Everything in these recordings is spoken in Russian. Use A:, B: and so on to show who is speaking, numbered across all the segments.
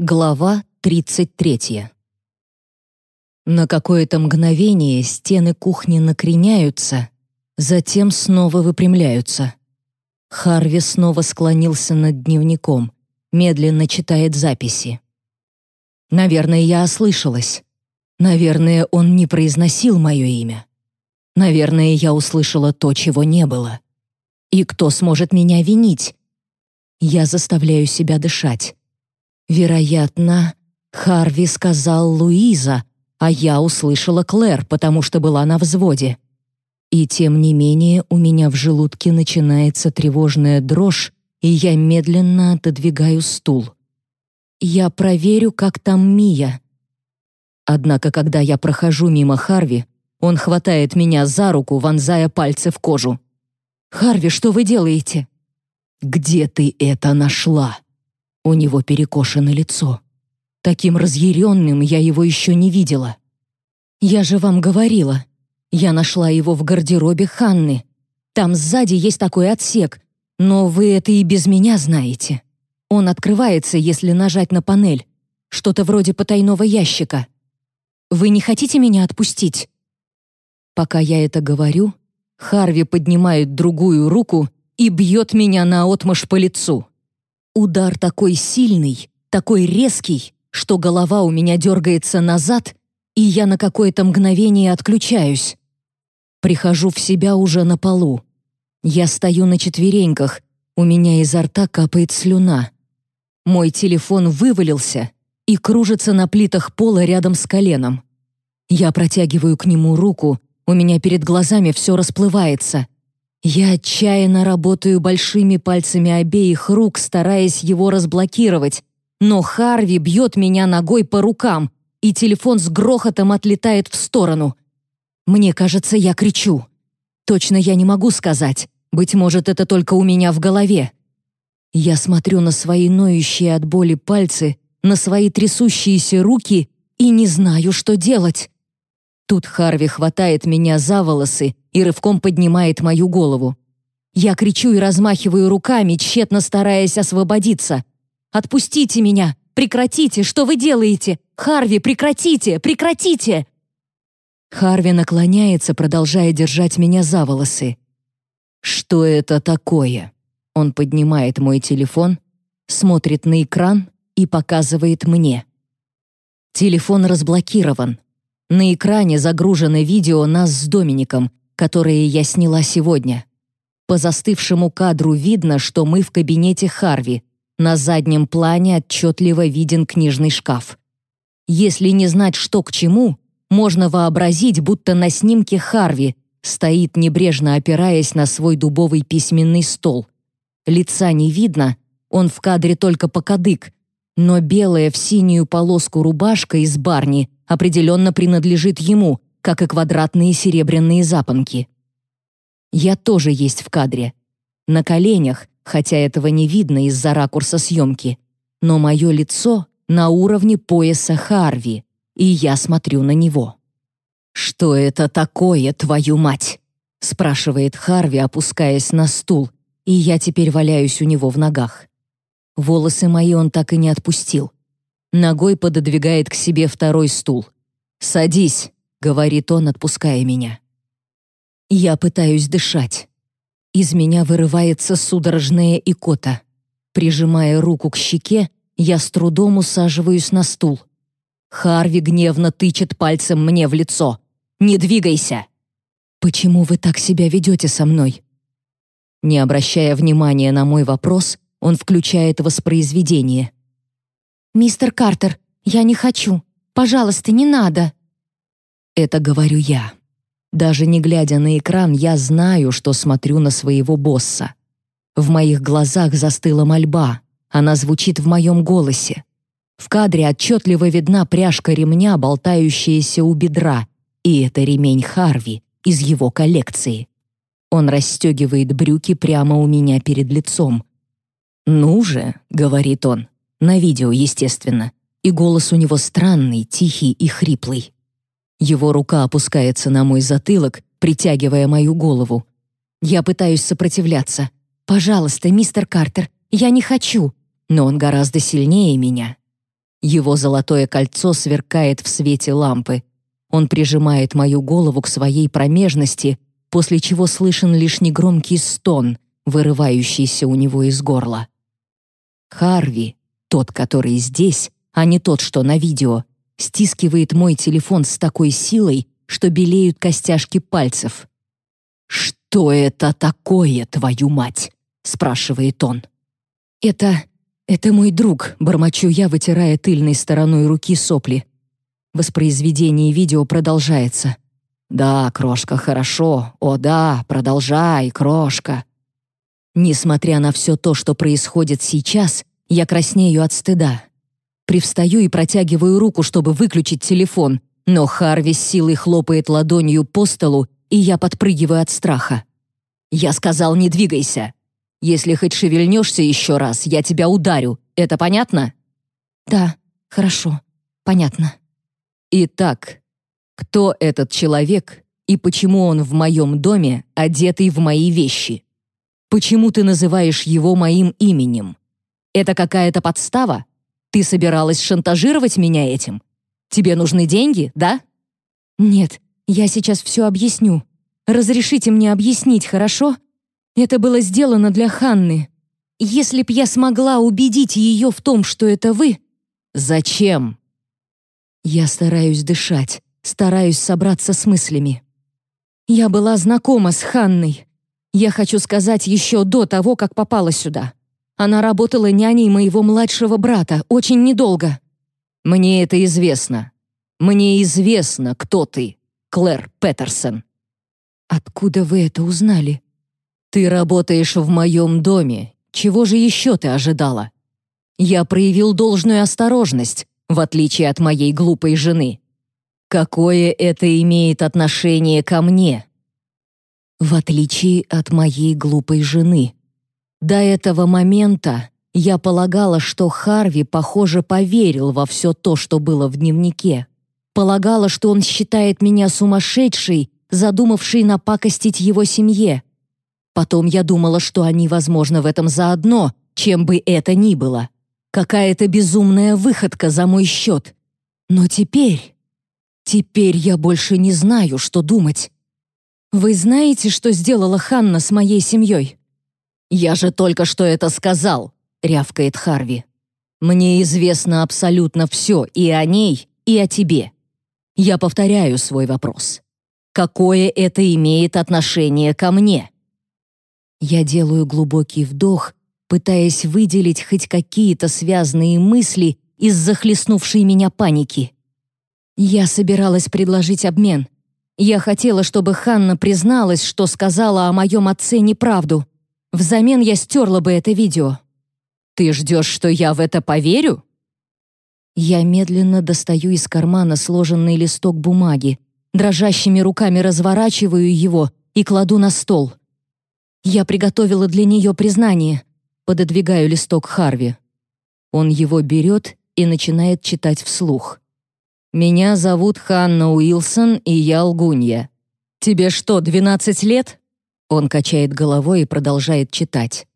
A: Глава 33. На какое-то мгновение стены кухни накреняются, затем снова выпрямляются. Харви снова склонился над дневником, медленно читает записи. Наверное, я ослышалась. Наверное, он не произносил мое имя. Наверное, я услышала то, чего не было. И кто сможет меня винить? Я заставляю себя дышать. Вероятно, Харви сказал Луиза, а я услышала Клэр, потому что была на взводе. И тем не менее у меня в желудке начинается тревожная дрожь, и я медленно отодвигаю стул. Я проверю, как там Мия. Однако, когда я прохожу мимо Харви, он хватает меня за руку, вонзая пальцы в кожу. «Харви, что вы делаете?» «Где ты это нашла?» У него перекошено лицо. Таким разъяренным я его еще не видела. «Я же вам говорила. Я нашла его в гардеробе Ханны. Там сзади есть такой отсек, но вы это и без меня знаете. Он открывается, если нажать на панель. Что-то вроде потайного ящика. Вы не хотите меня отпустить?» Пока я это говорю, Харви поднимает другую руку и бьет меня наотмашь по лицу. Удар такой сильный, такой резкий, что голова у меня дергается назад, и я на какое-то мгновение отключаюсь. Прихожу в себя уже на полу. Я стою на четвереньках, у меня изо рта капает слюна. Мой телефон вывалился и кружится на плитах пола рядом с коленом. Я протягиваю к нему руку, у меня перед глазами все расплывается. Я отчаянно работаю большими пальцами обеих рук, стараясь его разблокировать, но Харви бьет меня ногой по рукам, и телефон с грохотом отлетает в сторону. Мне кажется, я кричу. Точно я не могу сказать. Быть может, это только у меня в голове. Я смотрю на свои ноющие от боли пальцы, на свои трясущиеся руки и не знаю, что делать. Тут Харви хватает меня за волосы и рывком поднимает мою голову. Я кричу и размахиваю руками, тщетно стараясь освободиться. «Отпустите меня! Прекратите! Что вы делаете? Харви, прекратите! Прекратите!» Харви наклоняется, продолжая держать меня за волосы. «Что это такое?» Он поднимает мой телефон, смотрит на экран и показывает мне. Телефон разблокирован. На экране загружено видео нас с Домиником, которое я сняла сегодня. По застывшему кадру видно, что мы в кабинете Харви. На заднем плане отчетливо виден книжный шкаф. Если не знать, что к чему, можно вообразить, будто на снимке Харви стоит, небрежно опираясь на свой дубовый письменный стол. Лица не видно, он в кадре только по кадык, но белая в синюю полоску рубашка из барни определенно принадлежит ему, как и квадратные серебряные запонки. Я тоже есть в кадре. На коленях, хотя этого не видно из-за ракурса съемки, но мое лицо на уровне пояса Харви, и я смотрю на него. «Что это такое, твою мать?» спрашивает Харви, опускаясь на стул, и я теперь валяюсь у него в ногах. Волосы мои он так и не отпустил. Ногой пододвигает к себе второй стул. «Садись», говорит он, отпуская меня. Я пытаюсь дышать. Из меня вырывается судорожная икота. Прижимая руку к щеке, я с трудом усаживаюсь на стул. Харви гневно тычет пальцем мне в лицо. «Не двигайся!» «Почему вы так себя ведете со мной?» Не обращая внимания на мой вопрос, он включает воспроизведение. «Мистер Картер, я не хочу. Пожалуйста, не надо!» Это говорю я. Даже не глядя на экран, я знаю, что смотрю на своего босса. В моих глазах застыла мольба. Она звучит в моем голосе. В кадре отчетливо видна пряжка ремня, болтающаяся у бедра, и это ремень Харви из его коллекции. Он расстегивает брюки прямо у меня перед лицом. «Ну же», — говорит он, на видео, естественно, и голос у него странный, тихий и хриплый. Его рука опускается на мой затылок, притягивая мою голову. Я пытаюсь сопротивляться. «Пожалуйста, мистер Картер, я не хочу!» Но он гораздо сильнее меня. Его золотое кольцо сверкает в свете лампы. Он прижимает мою голову к своей промежности, после чего слышен лишь негромкий стон, вырывающийся у него из горла. Харви, тот, который здесь, а не тот, что на видео, стискивает мой телефон с такой силой, что белеют костяшки пальцев. «Что это такое, твою мать?» — спрашивает он. «Это... это мой друг», — бормочу я, вытирая тыльной стороной руки сопли. Воспроизведение видео продолжается. «Да, крошка, хорошо. О да, продолжай, крошка». Несмотря на все то, что происходит сейчас, я краснею от стыда. Привстаю и протягиваю руку, чтобы выключить телефон, но Харви с силой хлопает ладонью по столу, и я подпрыгиваю от страха. «Я сказал, не двигайся. Если хоть шевельнешься еще раз, я тебя ударю. Это понятно?» «Да, хорошо, понятно». «Итак, кто этот человек и почему он в моем доме, одетый в мои вещи? Почему ты называешь его моим именем? Это какая-то подстава? Ты собиралась шантажировать меня этим? Тебе нужны деньги, да?» «Нет, я сейчас все объясню. Разрешите мне объяснить, хорошо? Это было сделано для Ханны. Если б я смогла убедить ее в том, что это вы...» «Зачем?» Я стараюсь дышать, стараюсь собраться с мыслями. Я была знакома с Ханной. Я хочу сказать еще до того, как попала сюда. Она работала няней моего младшего брата очень недолго. Мне это известно. Мне известно, кто ты, Клэр Петерсон. Откуда вы это узнали? Ты работаешь в моем доме. Чего же еще ты ожидала? Я проявил должную осторожность, в отличие от моей глупой жены. Какое это имеет отношение ко мне? В отличие от моей глупой жены. До этого момента я полагала, что Харви, похоже, поверил во все то, что было в дневнике. Полагала, что он считает меня сумасшедшей, задумавшей напакостить его семье. Потом я думала, что они, возможно, в этом заодно, чем бы это ни было. Какая-то безумная выходка за мой счет. Но теперь... Теперь я больше не знаю, что думать. Вы знаете, что сделала Ханна с моей семьей? «Я же только что это сказал», — рявкает Харви. «Мне известно абсолютно все и о ней, и о тебе. Я повторяю свой вопрос. Какое это имеет отношение ко мне?» Я делаю глубокий вдох, пытаясь выделить хоть какие-то связанные мысли из захлестнувшей меня паники. Я собиралась предложить обмен. Я хотела, чтобы Ханна призналась, что сказала о моем отце неправду. Взамен я стерла бы это видео. Ты ждешь, что я в это поверю? Я медленно достаю из кармана сложенный листок бумаги, дрожащими руками разворачиваю его и кладу на стол. Я приготовила для нее признание. Пододвигаю листок Харви. Он его берет и начинает читать вслух. «Меня зовут Ханна Уилсон, и я лгунья. Тебе что, 12 лет?» Он качает головой и продолжает читать.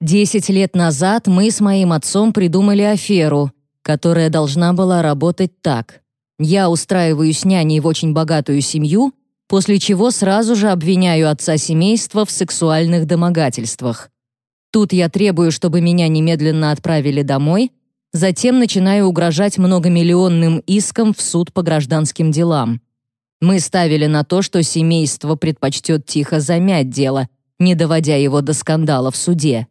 A: «Десять лет назад мы с моим отцом придумали аферу, которая должна была работать так. Я устраиваюсь няней в очень богатую семью, после чего сразу же обвиняю отца семейства в сексуальных домогательствах. Тут я требую, чтобы меня немедленно отправили домой, затем начинаю угрожать многомиллионным иском в суд по гражданским делам. Мы ставили на то, что семейство предпочтет тихо замять дело, не доводя его до скандала в суде.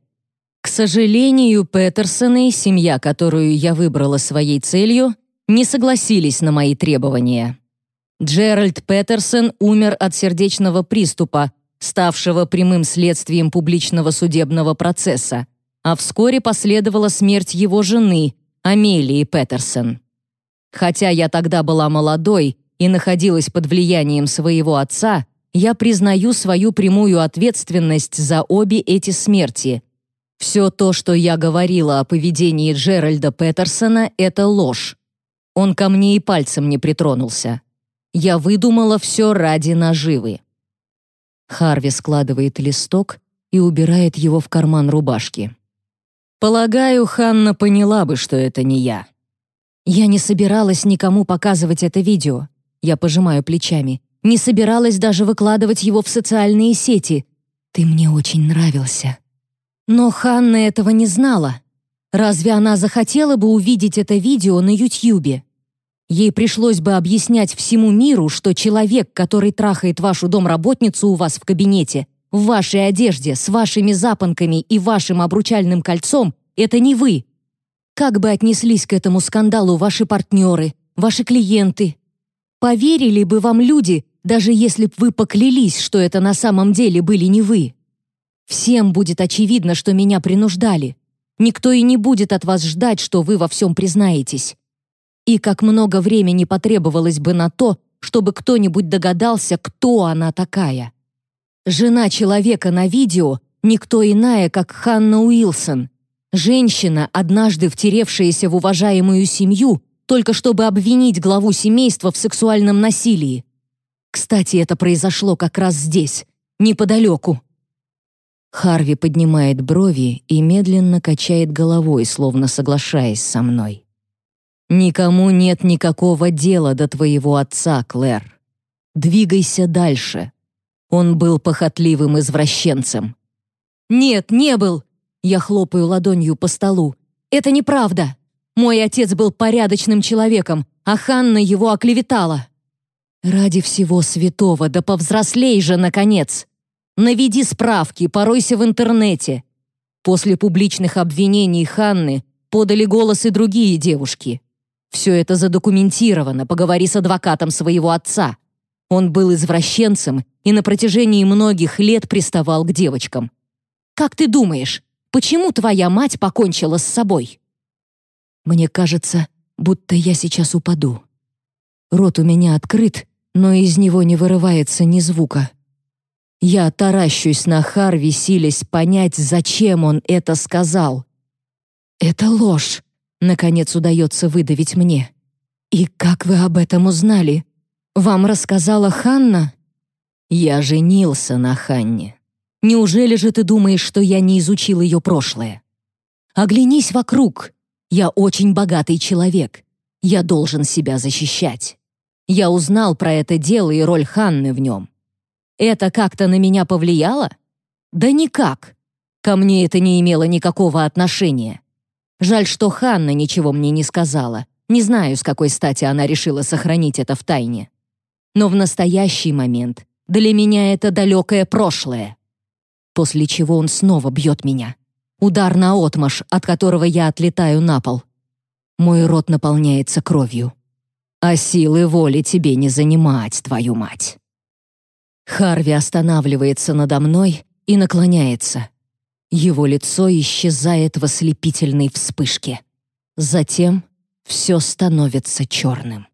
A: К сожалению, Петерсоны, семья, которую я выбрала своей целью, не согласились на мои требования. Джеральд Петерсон умер от сердечного приступа, ставшего прямым следствием публичного судебного процесса, а вскоре последовала смерть его жены, Амелии Петерсон. Хотя я тогда была молодой и находилась под влиянием своего отца, я признаю свою прямую ответственность за обе эти смерти. Все то, что я говорила о поведении Джеральда Петерсона, это ложь. Он ко мне и пальцем не притронулся. Я выдумала все ради наживы. Харви складывает листок и убирает его в карман рубашки. Полагаю, Ханна поняла бы, что это не я. Я не собиралась никому показывать это видео. Я пожимаю плечами. Не собиралась даже выкладывать его в социальные сети. Ты мне очень нравился. Но Ханна этого не знала. Разве она захотела бы увидеть это видео на Ютьюбе? Ей пришлось бы объяснять всему миру, что человек, который трахает вашу домработницу у вас в кабинете, в вашей одежде, с вашими запонками и вашим обручальным кольцом, это не вы. Как бы отнеслись к этому скандалу ваши партнеры, ваши клиенты? Поверили бы вам люди, даже если б вы поклялись, что это на самом деле были не вы? Всем будет очевидно, что меня принуждали. Никто и не будет от вас ждать, что вы во всем признаетесь. И как много времени потребовалось бы на то, чтобы кто-нибудь догадался, кто она такая. Жена человека на видео — никто иная, как Ханна Уилсон. Женщина, однажды втеревшаяся в уважаемую семью, только чтобы обвинить главу семейства в сексуальном насилии. Кстати, это произошло как раз здесь, неподалеку. Харви поднимает брови и медленно качает головой, словно соглашаясь со мной. «Никому нет никакого дела до твоего отца, Клэр. Двигайся дальше. Он был похотливым извращенцем». «Нет, не был!» Я хлопаю ладонью по столу. «Это неправда. Мой отец был порядочным человеком, а Ханна его оклеветала». «Ради всего святого, да повзрослей же, наконец!» Наведи справки, поройся в интернете. После публичных обвинений Ханны подали голос и другие девушки. Все это задокументировано, поговори с адвокатом своего отца. Он был извращенцем и на протяжении многих лет приставал к девочкам. Как ты думаешь, почему твоя мать покончила с собой? Мне кажется, будто я сейчас упаду. Рот у меня открыт, но из него не вырывается ни звука. Я таращусь на Харви, силясь понять, зачем он это сказал. «Это ложь», — наконец удается выдавить мне. «И как вы об этом узнали? Вам рассказала Ханна?» «Я женился на Ханне. Неужели же ты думаешь, что я не изучил ее прошлое? Оглянись вокруг. Я очень богатый человек. Я должен себя защищать. Я узнал про это дело и роль Ханны в нем. Это как-то на меня повлияло? Да никак. Ко мне это не имело никакого отношения. Жаль, что Ханна ничего мне не сказала. Не знаю, с какой стати она решила сохранить это в тайне. Но в настоящий момент для меня это далекое прошлое. После чего он снова бьет меня. Удар на отмаш, от которого я отлетаю на пол. Мой рот наполняется кровью. А силы воли тебе не занимать, твою мать. Харви останавливается надо мной и наклоняется. Его лицо исчезает в ослепительной вспышке. Затем все становится черным.